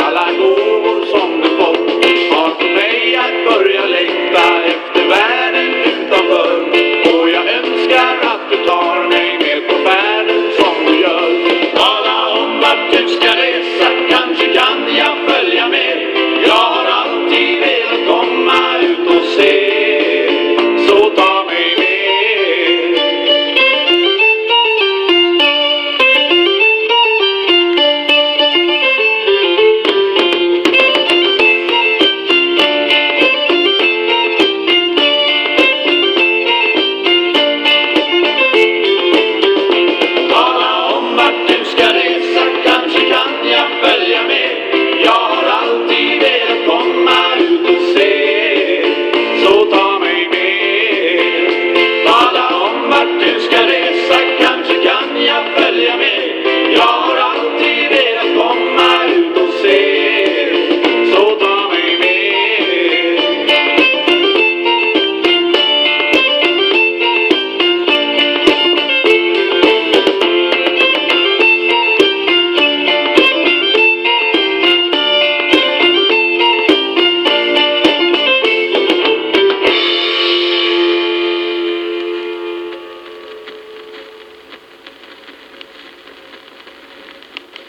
falar